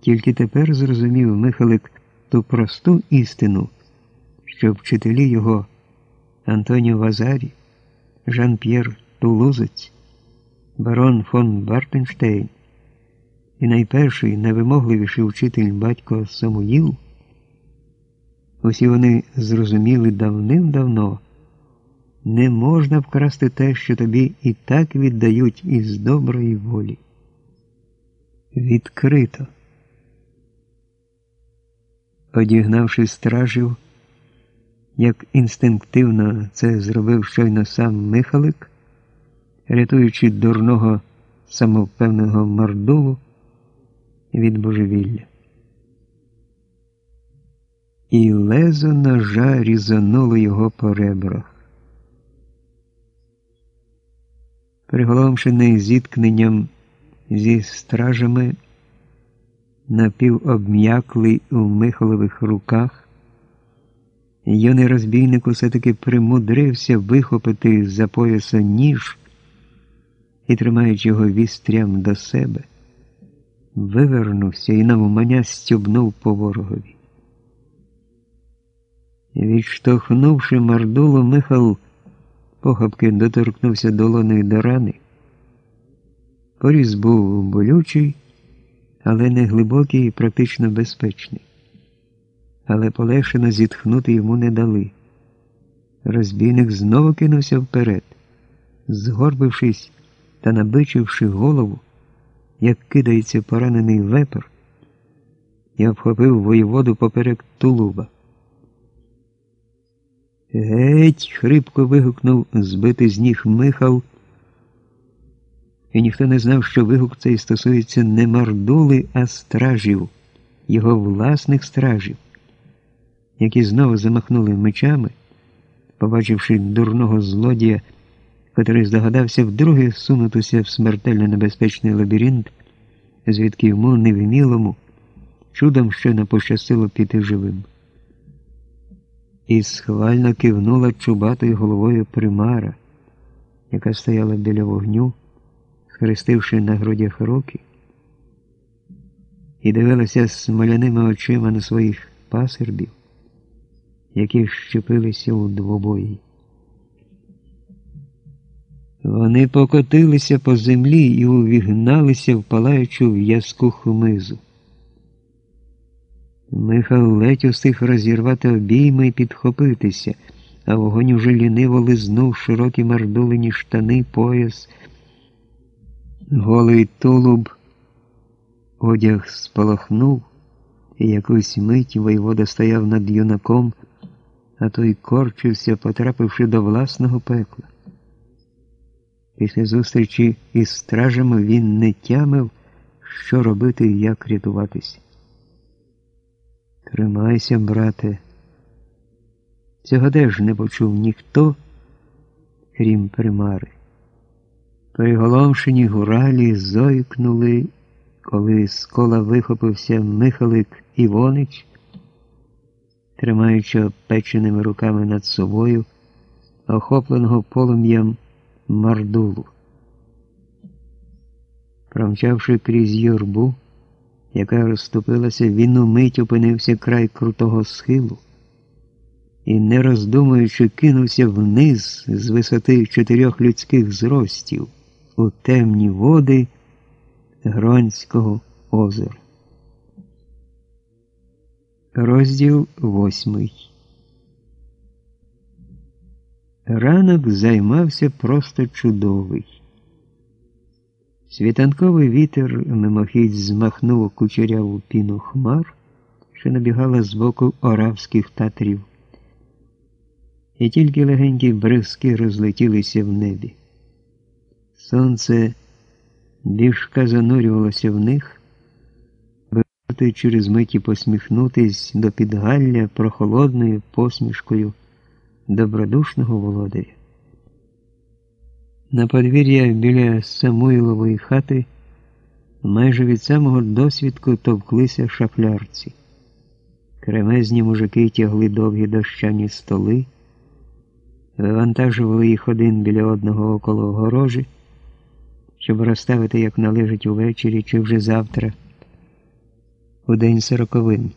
Тільки тепер зрозумів Михалик ту просту істину, що вчителі його Антоніо Вазарі, Жан-П'єр Тулузець, барон фон Бартенштейн і найперший найвимогливіший вчитель батько Самуїл, усі вони зрозуміли давним-давно, не можна вкрасти те, що тобі і так віддають із доброї волі. Відкрито. Одігнавши стражів, як інстинктивно це зробив щойно сам Михалик, рятуючи дурного самовпевненого мордулу від божевілля. І лезо ножа різануло його по ребрах. Приголомшений зіткненням зі стражами, напівобм'яклий у Михалових руках, юний розбійник усе таки примудрився вихопити з за пояса ніж і, тримаючи його вістрям до себе, вивернувся і навмання стюбнув по ворогові. Відштовхнувши мордулу, Михал похапки доторкнувся долоною до рани. Поріз був болючий, але не глибокий і практично безпечний. Але полегшено зітхнути йому не дали. Розбійник знову кинувся вперед, згорбившись та набичивши голову, як кидається поранений вепер, я обхопив воєводу поперек тулуба. Геть! хрипко вигукнув збитий з ніг Михал. І ніхто не знав, що вигук цей стосується не мордули, а стражів, його власних стражів, які знову замахнули мечами, побачивши дурного злодія, котрий здогадався вдруге сунутися в смертельно небезпечний лабіринт, звідки йому невмілому, чудом ще не пощастило піти живим. І схвально кивнула чубатою головою примара, яка стояла біля вогню, схрестивши на грудях руки, і дивилася смоляними очима на своїх пасербів, які щепилися у двобої. Вони покотилися по землі і увігналися в палаючу в'язку хмизу. Михал ледь устиг розірвати обійми і підхопитися, а вогонь уже ліниво лизнув широкі мардулені штани, пояс, голий тулуб, одяг спалахнув, і якусь мить воєвода стояв над юнаком, а той корчився, потрапивши до власного пекла. Після зустрічі із стражами він не тямив, що робити і як рятуватися. Тримайся, брате. Цього теж не почув ніхто, крім примари. Приголомшені гуралі зойкнули, коли з кола вихопився Михалик Івонич, тримаючи опеченими руками над собою, охопленого полум'ям мардулу. Промчавши крізь юрбу, яка розступилася, він умить опинився край крутого схилу і, не роздумуючи, кинувся вниз з висоти чотирьох людських зростів у темні води Гронського озера. Розділ восьмий. Ранок займався просто чудовий. Світанковий вітер мимохідь змахнув кучеряву піну хмар, що набігала з боку оравських татрів. І тільки легенькі бризки розлетілися в небі. Сонце дівшка занурювалося в них, вирати через миті посміхнутись до підгалля прохолодною посмішкою добродушного володаря. На подвір'я біля Самуїлової хати майже від самого досвідку товклися шафлярці. Кремезні мужики тягли довгі дощані столи, вивантажували їх один біля одного около огорожі, щоб розставити, як належить увечері чи вже завтра. у день сороковин.